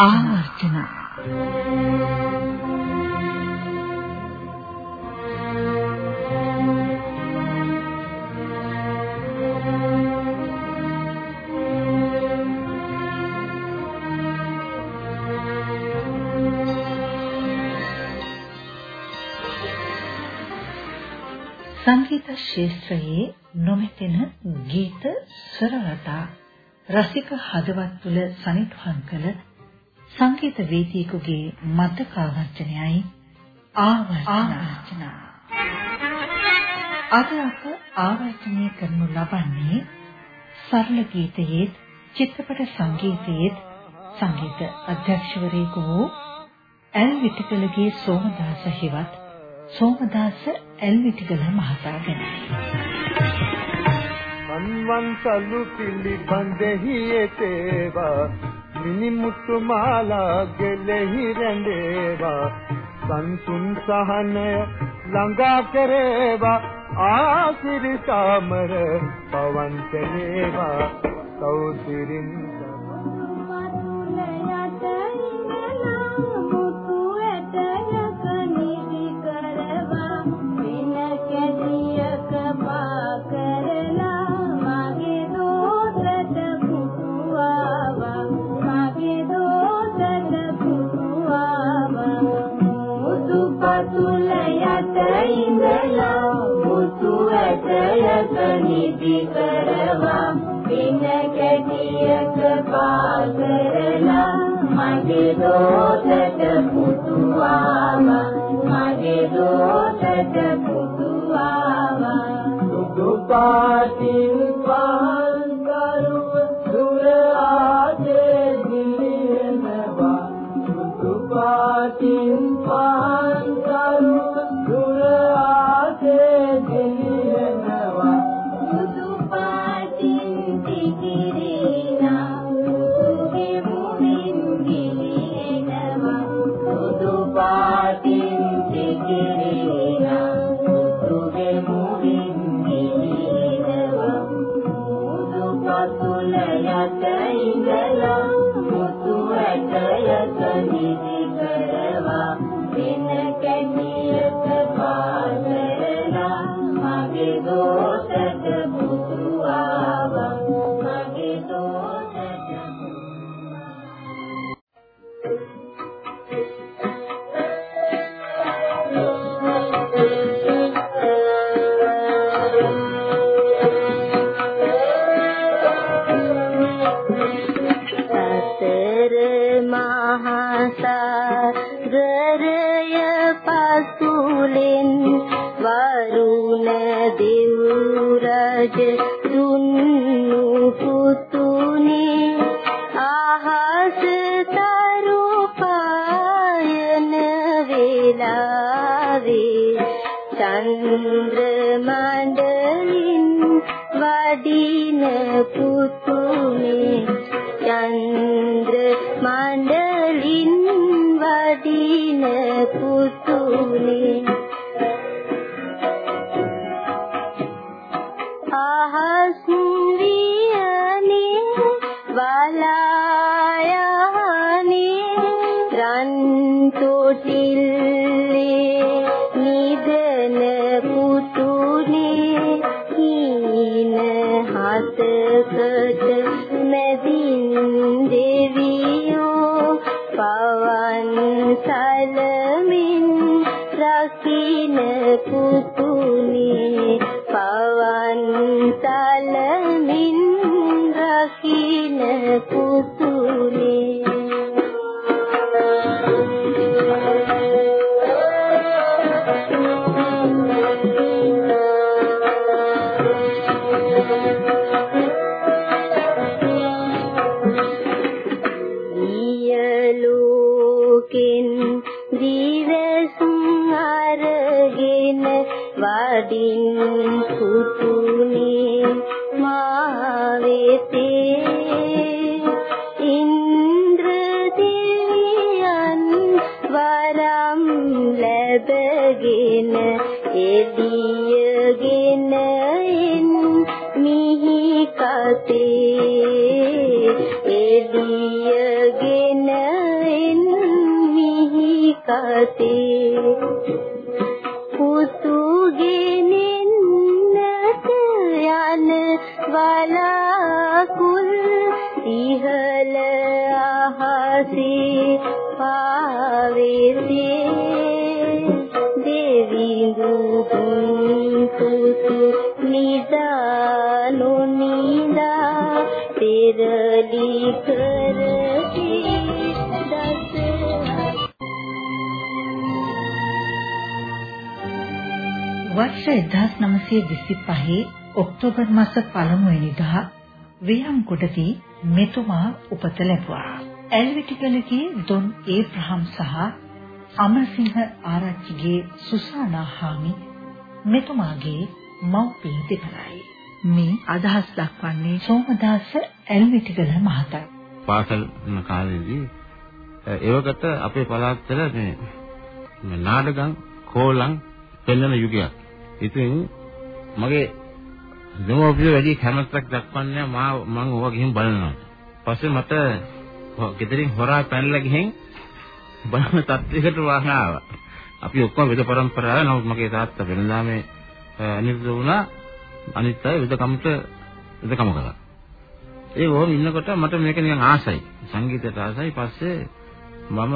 ආවර්ජන සංගීත ශාස්ත්‍රයේ නොමෙතෙන ගීත ස්වරවතා රසික හදවත් තුල සනිටුහන් කළ සංගීත වේදිකෙකුගේ මතකාවර්ජනයයි ආවර්ජන. අද අප ආවර්ජනය කරනු ලබන්නේ සරල ගීතයේ චිත්‍රපට සංගීතයේ සංගීත අධ්‍යක්ෂවරයෙකු වූ එල් විටිකලගේ සෝමදාස හිවත් සෝමදාස එල්විටිගල මහතා ගැනයි. මන්වන්සලු පිළිබඳෙහි එතේවා. මිනිමුතු මාලා ගෙලෙහි රැඳේවා සංසුන් සහනය ළඟා කරේවා. ආසිරි සාමර පවන් කෙනේවා සෞතිරින් නිදි කරවා පින කැටියක පාකරලා මගේ දෝතට පුතුවාම මගේ දෝතට පුතුවාම. සුදු පාටින් කතේ එදියගෙන වර්ෂ 1925 ඔක්තෝබර් මාස පළමු වෙනිදා වියම්කොටදී මෙතුමා උපත ලැබුවා. ඇල්විටිගලගේ දොන් ඒබ්‍රහම් සහ අමරසිංහ ආරච්චිගේ සුසානා හාමි මෙතුමාගේ මව්පිය දෙපළයි. මේ අදහස් දක්වන්නේ සෝමදාස ඇල්විටිගල මහතා. පාසල් යන කාලේදී ඒවකට අපේ පළාත්වල මේ නාටකම් කෝලම් පෙන්වන යුගයක්. ඉතින් මගේ දෙමව්පියෝ වැඩි කැමැත්තක් දක්වන්නේ මා මම ඕවා ගිහින් බලනවා. පස්සේ මට ගෙදරින් හොරා පැනලා ගිහින් බලන තත්යකට වාහන ආවා. අපි ඔක්කොම වෙද પરම්පරාව නමුත් මගේ තාත්තා වෙනදා මේ අනිත් වුණා අනිත් අය වෙදකමට වෙදකම කළා. ඒ වොම ඉන්නකොට මට මේක නිකන් ආසයි. සංගීතයට ආසයි. පස්සේ මම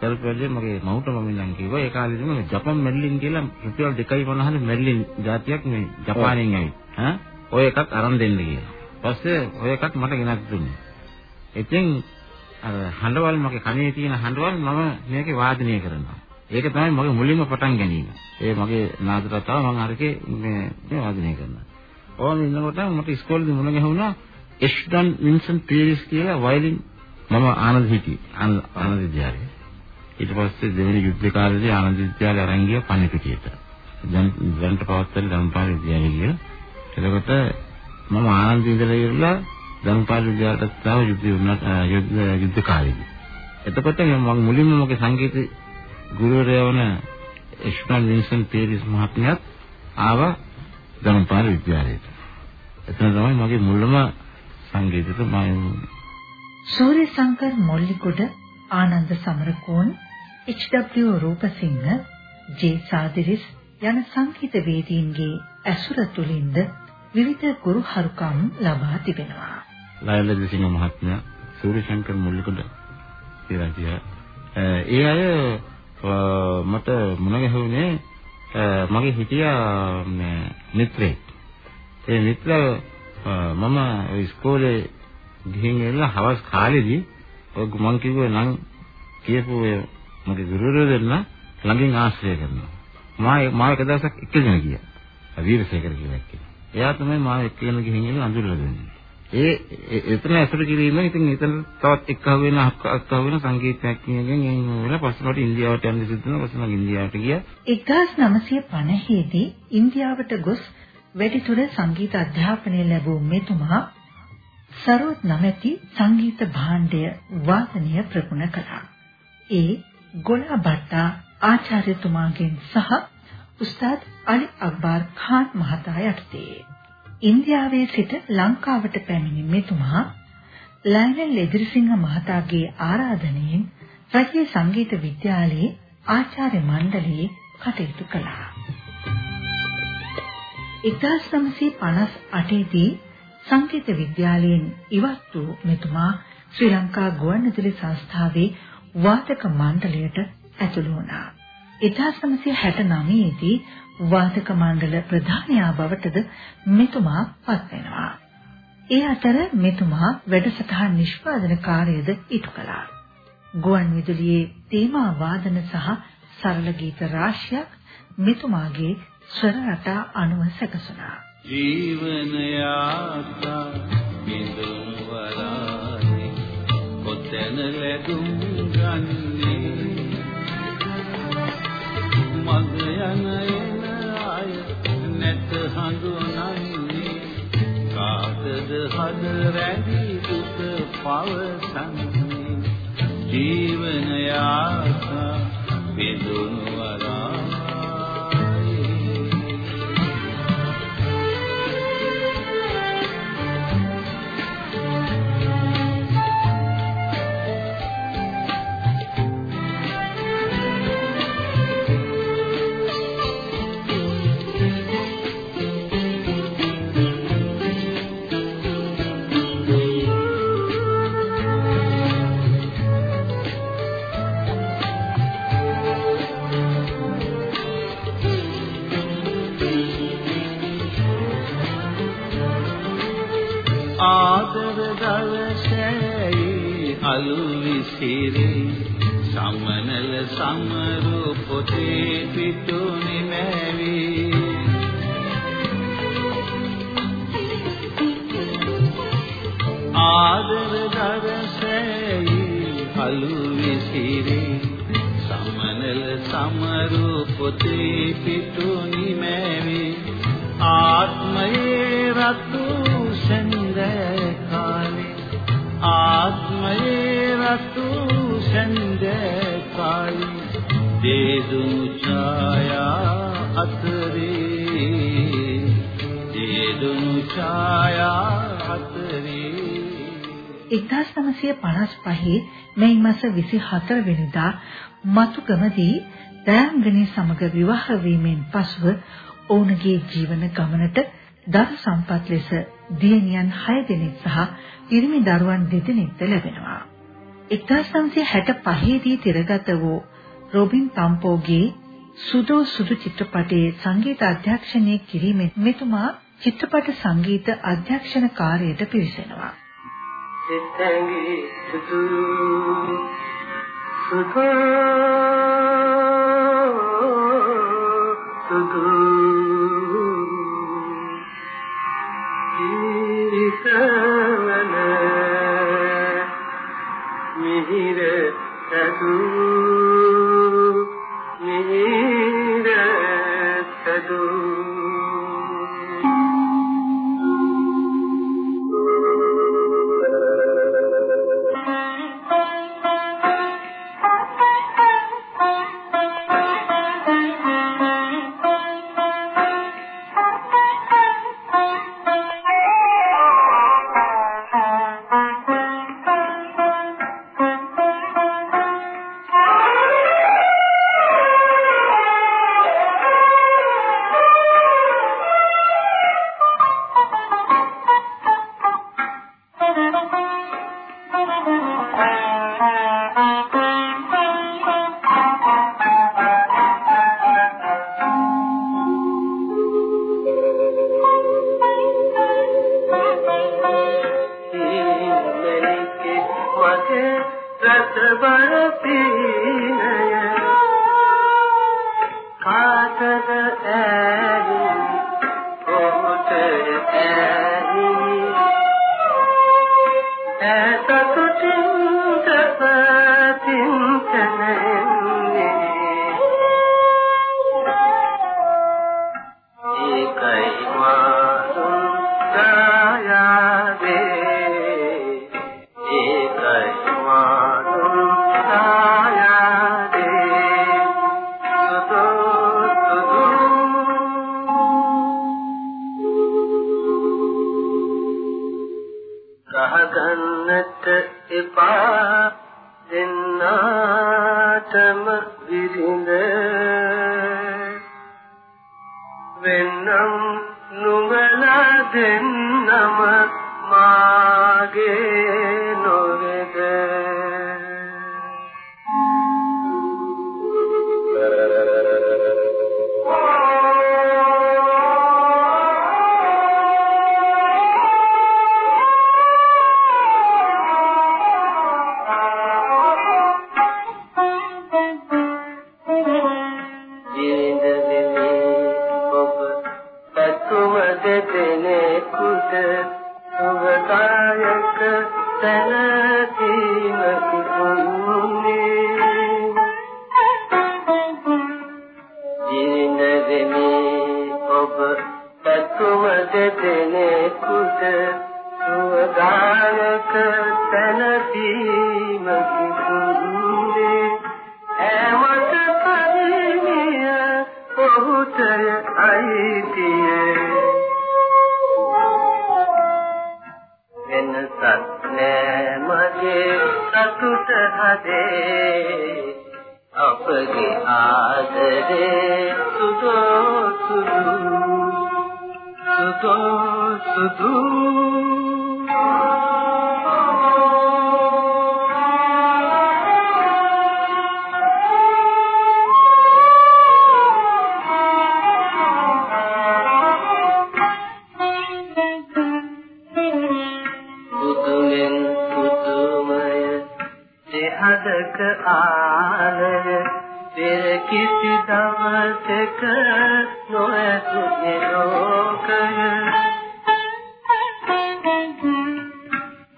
කල්පලේ මගේ මවුට මම ඉන්නම් කිව්වා ඒ කාලේදී මම ජපන් මෙඩලින් කියලා රුපියල් 2.50 මෙඩලින් જાතියක් මේ ජපානයෙන් ඇවිත් ඈ ඔය එකක් අරන් දෙන්න කියලා. පස්සේ ඔය එකක් මට ගෙනත් දුන්නා. ඉතින් අර හඬවල් මගේ කනේ තියෙන හඬවල් මම මේකේ වාදනය කරනවා. ඒක තමයි මගේ මුලින්ම පටන් ගැනීම. ඒ මගේ නාද රටාව මම අරකේ මේ මේ වාදනය කරනවා. ඕම ඉන්නකොට මට ඉස්කෝලේදී මුණ ගැහුණා එෂ්ඩන් වින්සන් පීරිස් කියලා වයලින් මම ආනන්ද හිටියේ ආනන්ද විද්‍යාලයේ. ඊට පස්සේ දෙවෙනි යුද්ධ කාලේදී ආනන්ද විද්‍යාලය අරන් ගියා පන්නිපිටියට. දැන් දැන්ට පවත්තන ධම්පාල විද්‍යාලය කියලා. එතකොට මම ආනන්ද ඉඳලා ඉවරලා ධම්පාල විද්‍යාලයට තාම යුද්ධ යුද්ධ යුද්ධ කාලේදී. එතකොට මම මුලින්ම මගේ සංගීත ගුරුවරයා වන එෂ්මන් වින්සන් පීරිස් මහත්මයාත් ආවා ධම්පාල විද්‍යාලයට. එතන තමයි මගේ මුල්ම සංගීතයට මම Surya Sankar Molligoda Ananda Samarakoon H W Rupasinghe J Sadiris යන සංගීත වේදීන්ගේ ඇසුර තුලින්ද විවිධ ගුරු හරුකම් ලබා තිබෙනවා. ලයල දිසිංහ මහත්මයා සූර්ය සංකර් මොල්ලිකොඩ කියලා කියා. ඒ අය මට මුණ ගැහුනේ මගේ හිටියා මිත්‍රෙක්. ඒ මිත්‍ර මම ඉස්කෝලේ ගිහින් එලා හවස් කාලෙදී ඔය මං කිව්වේ නම් කියපු ඔය මගේ ගුරුවරයෝ දෙන්න ළඟින් ආශ්‍රය කරනවා. මා මා එක දවසක් එක්කගෙන ගියා. වීරසේකර කියලා එක්කගෙන. එයා තමයි මා එක්කගෙන ගිහින් ඉන්නේ අඳුරලා දෙන්නේ. ඒ එතන ඇසුරු කිරීම ඉතින් එතන තවත් එක්ක වෙන අක්ක වෙන සංගීතයක් කියනකින් එන් වෙලා පස්සේ මට ඉන්දියාවට යන්න සිද්ධ වුණා. පස්සේ මම ඉන්දියාවට ගියා. 1950 දී ඉන්දියාවට ගොස් වැඩිදුර සංගීත අධ්‍යාපනය ලැබූ මෙතුමා සරෝත් නැමැති සංගීත භාණ්ඩය වාදනය ප්‍රගුණ කළා. ඒ ගොලා බට්ටා ආචාර්යතුමාගෙන් සහ උස්තාද් අලි අක්බර් ખાන් මහතා යටතේ ඉන්දියාවේ සිට ලංකාවට පැමිණි මෙතුමා ලයනල් එදිරිසිංහ මහතාගේ ආරාධනයෙන් රජයේ සංගීත විද්‍යාලයේ ආචාර්ය මණ්ඩලයේ කටයුතු කළා. 1958 දී සංගීත විද්‍යාලයෙන් ඉවත් වූ මෙතුමා ශ්‍රී ලංකා ගුවන්විදුලි සංස්ථාවේ වාදක මණ්ඩලයට ඇතුළු වුණා. 1969 දී වාදක මණ්ඩල ප්‍රධානියා බවටද මෙතුමා පත් වෙනවා. ඒ අතර මෙතුමා වැඩසටහන් නිෂ්පාදන කාර්යද ඉටු කළා. ගුවන්විදුලියේ තේමා වාදන සහ සරල ගීත රාශියක් මෙතුමාගේ ස්වර රටා අනුව සැකසුණා. ජීවන යාත්‍රා බිඳුම් වරානේ කොතැන ලැබුම් ගන්නේ මග යන එන අය නැත හඳුනන්නේ. කාටද හද රැඳි දුක පවසන්නේ? ජීවන යාත්‍රා බිඳුම් අලු විසිරේ. සමනල සමරු පොතේ පිටුනි මැවි. ආදර දරසැයි අලු විසිරේ. සමනල සමරු පොතේ පිටුනි දේදුණු ඡායා අතරේ දේදුණු ඡායා අතරේ 1955 මැයි මාස 24 වෙනිදා මතුගමදී දයංගනී සමග විවාහ වීමෙන් පසුව ඔවුන්ගේ ජීවන ගමනට දරු සම්පත් ලෙස දියණියන් 6 දෙනෙක් සහ පිරිමි දරුවන් දෙදෙනෙක්ද ලැබෙනවා. 1965 දී තිරගත වූ රොබින් තම්පෝගේ සුදෝ සුදු චිත්‍රපටයේ සංගීත අධ්‍යක්ෂණය කිරීමෙන් මෙතුමා චිත්‍රපට සංගීත අධ්‍යක්ෂණ කාර්යයට පිවිසෙනවා. සිතංගි සුදු සුදු සුදු ජීවිතවන මිහිර සදු ගහගන්නට හදේ අපගේ ආදරේ සුදෝ සුදු සුදෝ සුදු. ආලය. පෙර කිසි දවසක නොඇතුනේ ලෝකය.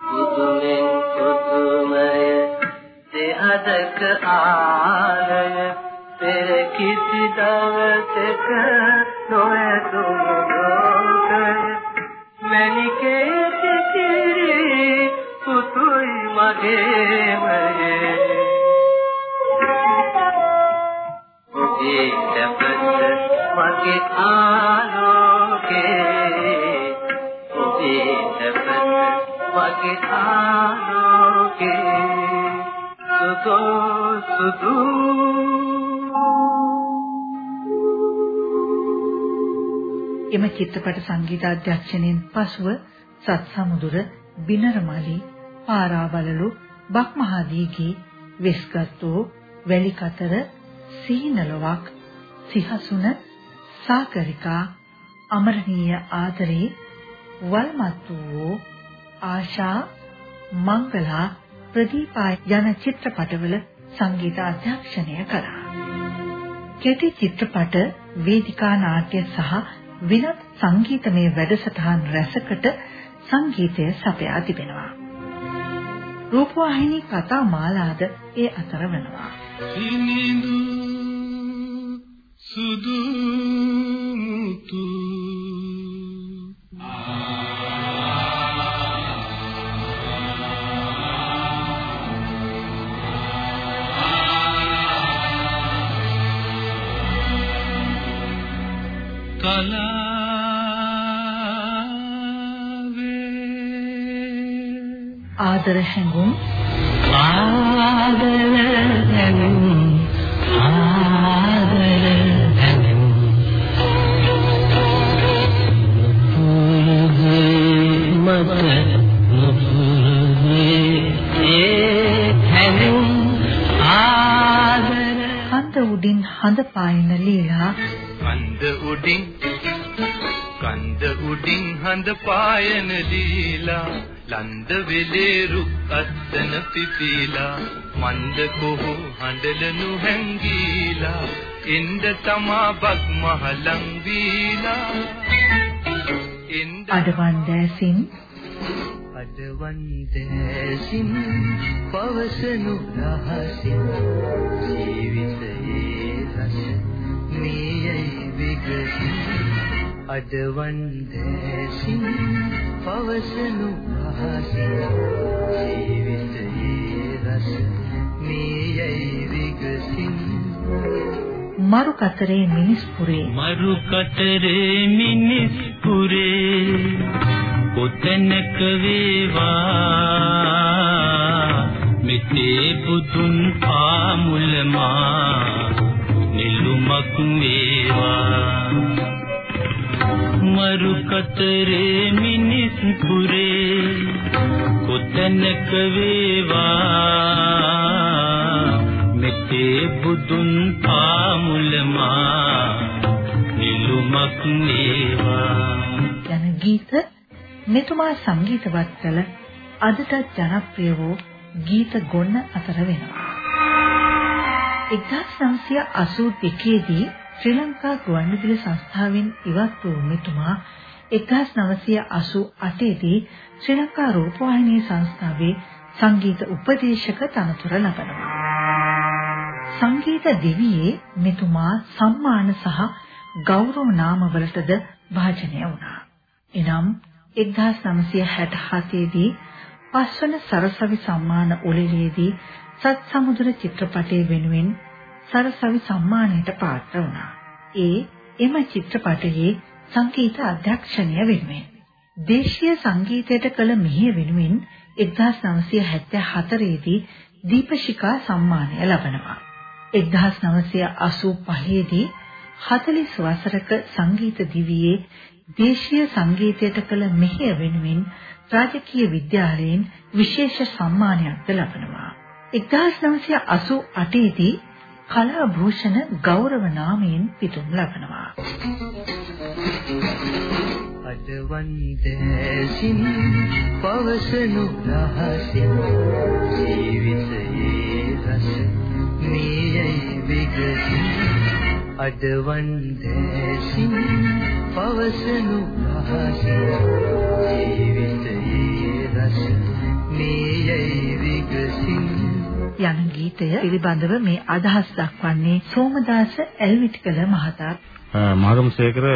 පුදුමෙන් පුදුමය සිහදක ආලය. පෙර කිසි දවසක නොඇතුනේ ලෝකය. මැනිකේ සිටිරි පුතුයි මගේමයේ එම චිත්‍රපට සංගීත අධ්‍යක්ෂණයෙන් පසුව සත්සමුදුර බිනරමලි පාරාවලලු බක්මහාදීගේ වෙස්ගත්ෝ වැලිකතර සීනලොවක් සිහසුන සාකරිකා අමරණීය ආදරේ වල්මත් වූ ආශා මංගලා ප්‍රදීපා යන චිත්‍රපටවල සංගීත අධ්‍යක්ෂණය කළා. කෙටි චිත්‍රපට වේදිකා නාට්‍ය සහ විනත් සංගීතමය වැඩසටහන් රැසකට සංගීතය සපයා තිබෙනවා. රූපවාහිනී කතා මාලාද ඒ අතර වෙනවා. සිනිඳු සුදු මුතු කලාවේ ආදර හැඟුම්. ආදර හැඟුම්. ආදර හැඟුම්. මත ඒ හැඟුම් ආදර කන්ද උඩින් හඳ පායන ලීලා කන්ද උඩින් කන්ද උඩින් හඳ පායන දීලා ලන්ද වෙලේ රුක් අත්තන පිපිලා මන්ද කොහො හඬලනු හැංගීලා එන්න තමා බක් මහලං වීලා. අඩවන් දැසින් අදවන් දැසින් පවසනු රහසින් ජීවිතයේ රස මේයි විගසින් අදවන් දැසින් පවසනු රහසින් ජීවිතයේ රස මේයි විගසින්. මරු කතරේ මිනිස් පුරේ මරු කතරේ මිනිස් පුරේ කොතැනක වේවා? මෙතේ බුදුන් පාමුලමා නිලුමක් වේවා මරු කතරේ මිනිස් පුරේ කොතැනක වේවා මෙතේ බුදුන් පාමුලමා නිලුමක් වේවා යන ගීත මෙතුමා සංගීතවත් කළ අදට ජනප්‍රිය වූ ගීත ගොන්න අතර වෙනවා. 1982 දී ශ්‍රී ලංකා ගුවන්විදුලි සංස්ථාවෙන් ඉවත් වූ මෙතුමා 1988 දී ශ්‍රී ලංකා රූපවාහිනී සංස්ථාවේ සංගීත උපදේශක තනතුර ලබනවා. සංගීත දිවියේ මෙතුමා සම්මාන සහ ගෞරව නාමවලටද භාජනය වුණා. එනම් 1967 දී පස්වන සරසවි සම්මාන උළෙලේදී සත්සමුද්‍ර චිත්‍රපටයේ වෙනුවෙන් සරසවි සම්මානයට පාත්‍ර වුණා. ඒ එම චිත්‍රපටයේ සංගීත අධ්‍යක්ෂණය වෙනුවෙන් දේශීය සංගීතයට කළ මෙහෙය වෙනුවෙන් 1974 දී දීපශිකා සම්මානය ලබනවා. 1985 දී 40 වසරක සංගීත දිවියේ දේශීය සංගීතයට කළ මෙහෙය වෙනුවෙන් රාජකීය විද්‍යාලයෙන් විශේෂ සම්මානයක්ද ලබනවා. 1988 දී කලා භූෂණ ගෞරව නාමයෙන් පිටුම් ලබනවා. අදවන් දැසින් පවසනු රහසින් ජීවිතයේ විගසින් අඩවන් දැසින් පවසනු රහසින් ජීවිතයේ යන ගීතය පිළිබඳව මේ අදහස් දක්වන්නේ සෝමදාස එල්විටිකල මහතා. මාගමසේකර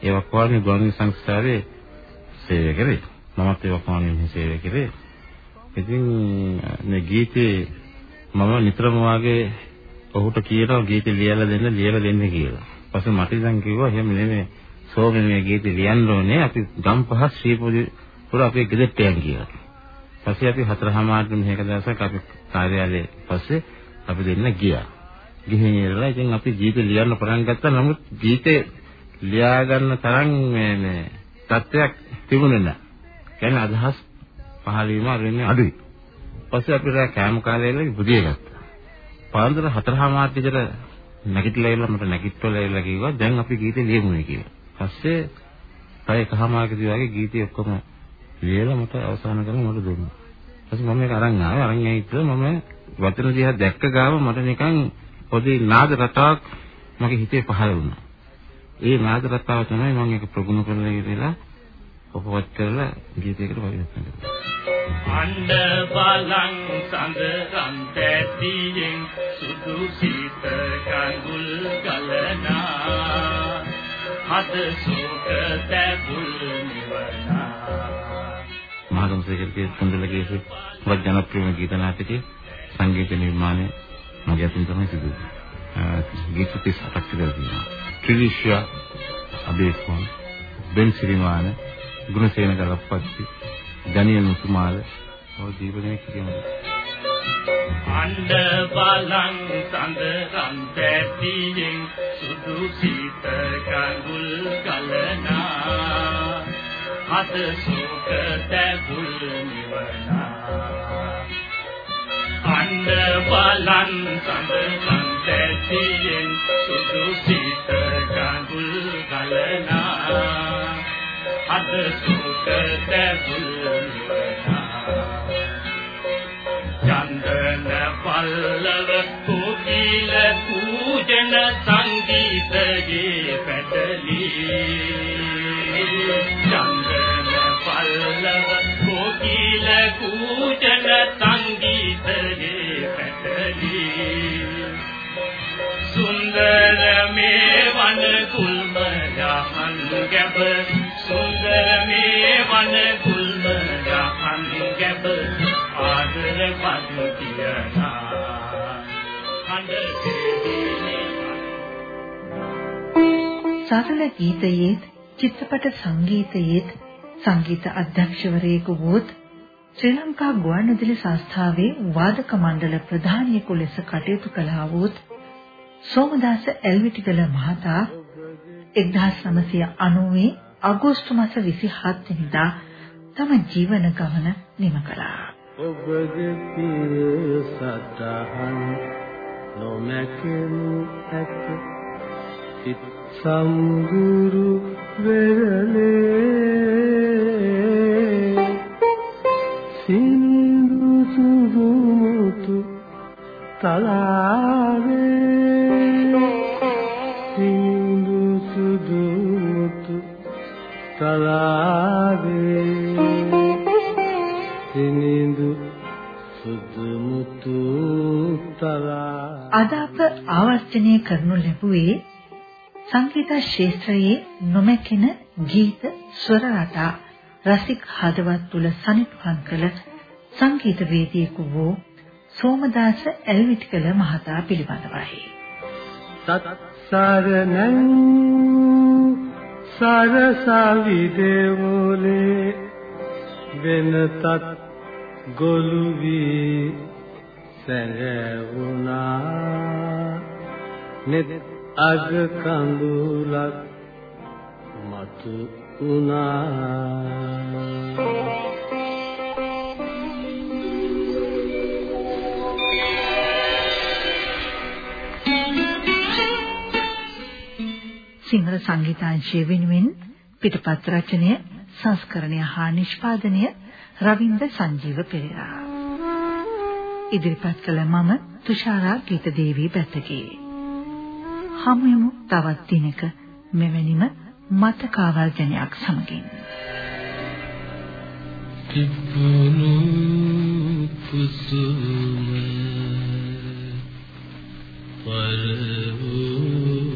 ඒ වක්වාණී ගුවන් සංස්ථාවේ සේවය කරේ. මමත් ඒ වක්වාණී සේවය කරේ. ඉතින් මේ ගීතේ මම නිතරම වාගේ ඔහුට කියනවා ගීතේ ලියලා දෙන්න ලියලා දෙන්න කියලා. පස්සේ මට ඉතින් කිව්වා එහෙම නෙමෙයි සෝමේ මේ ගීතේ ලියන්න ඕනේ අපි ගම් පහ ශ්‍රීපුරි පුර අපේ ගෙදරට යන් කියලා. පස්සේ අපි හතරහමාරට මෙහෙක දවසක් අපි කාර්යාලයේ පස්සේ අපි දෙන්න ගියා. ගිහින් ඉරලා ඉතින් අපි ගීත ලියන්න පටන් ගත්තා. නමුත් ගීතේ ලියා ගන්න තරම් මේ මේ තත්ත්වයක් තිබුණේ නැහැ. කියන්නේ අදහස් පහළ වීම අරින්නේ අඩුයි. පස්සේ අපිට කෑම කාලේලා බුදිය ගත්තා. පාන්දර හතරහමාරට විතර නැගිටලා ඉන්න මට නැගිට්ටලා ඉල්ල කිව්වා දැන් අපි ගීතේ ලියමුනේ කියලා. පස්සේ පය එකහමාරකදී වගේ ගීතේ ඔක්කොම ලියලා මට අවසන් කරලා මට දුන්නා. ඊපස්සේ මම මේක අරන් ආවේ අරන් ඇවිත් මම වචන දිහා දැක්ක ගාම මට නිකන් පොඩි නාද රටාවක් මගේ හිතේ පහළ වුණා. ඒ නාද රටාව තමයි මම ඒක ප්‍රගුණ කරලා ඉවරලා ඔපවත් කරලා ගීතයකට පරිවර්තන කළා. අණ්ඩ බලං සඳ රන් තැටියෙන් සුදු සීත කඳුල් ගලනා හද සුක තැබුල් නිවනා මහගමසේකරගේ කුණ්ඩලගේ වත් ජනප්‍රියම ගීත නාටකයේ සංගීත නිර්මාණය මගේ අතින් තමයි සිදු වෙන්නේ. ගීත 38ක් විතර තියෙනවා. ත්‍රිවිෂ්‍යා අබේස්වන් බෙන් සිරිමාන ගුණසේන ගලප්පත්ති දනියල් මුතුමාල ඔය දීපදෙනෙක් කියනවා. අණ්ඩ බලං සඳ රන් තැටියෙන් සුදු සීත කඳුල් ගලනා හද සුක තැබුල් නිවනා. අණ්ඩ බලන් සඳකන් තැටියෙන් සුදු සීත කඳුල් ගලනා. හද සුක තැබුල් නිවනා. චන්දන පල්ලව කුකිල පූජන සංගීතයේ පැටලී පූජන සංගීතයේ පැටලී. සුන්දර මේ වන කුල්ම යහන් ගැබ. සුන්දර මේ වන කුල්ම යහන් ගැබ. ආදර පන්තියනා හඬ දෙවිනේ සරල ගීතයේත් චිත්‍රපට සංගීතයේත් සංගීත අධ්‍යක්ෂවරයෙකු වූත් ශ්‍රී ලංකා ගුවන්විදුලි සංස්ථාවේ වාදක මණ්ඩල ප්‍රධානියෙකු ලෙස කටයුතු කළා වූත් සෝමදාස එල්විටිගල මහතා 1990 අගෝස්තු මාස 27 වෙනිදා තම ජීවන ගමන නිම කළා. ඔබගේ පිය සතහන් නොමැකෙනු ඇත සිත් සම්ගුරු වෙරළේ සින්දු සුදුතු තලාවේ. සින්දු සුදුතු තලාවේ. සිනිඳු සුදුමුතු තලා අද අප ආවර්ජනය කරනු ලැබුවේ සංගීත ශාස්ත්‍රයේ නොමැකෙන ගීත ස්වර රටා. රසික හදවත් තුල සනිටුහන් කළ සංගීත වේදිකෙකු වූ සෝමදාස එල්විටිකල මහතා පිළිබඳවයි. සත්සරණං සරසවි දේවෝලේ වෙනතත් ගොළු වී සැඟවුණා නෙත් අග කඳුලක් මතු වුණා සිංහල සංගීතාංශය වෙනුවෙන් පිටපත් රචනය සංස්කරණය හා නිෂ්පාදනය රවින්ද සංජීව පෙරේරා ඉදිරිපත් කළ මම තුෂාරා ගීතදේවී පැත්තගේ. හමුවෙමු තවත් දිනක මෙවැනිම මතකාවර්ජනයක් සමගින්. තිබුණු කුසුම සිතක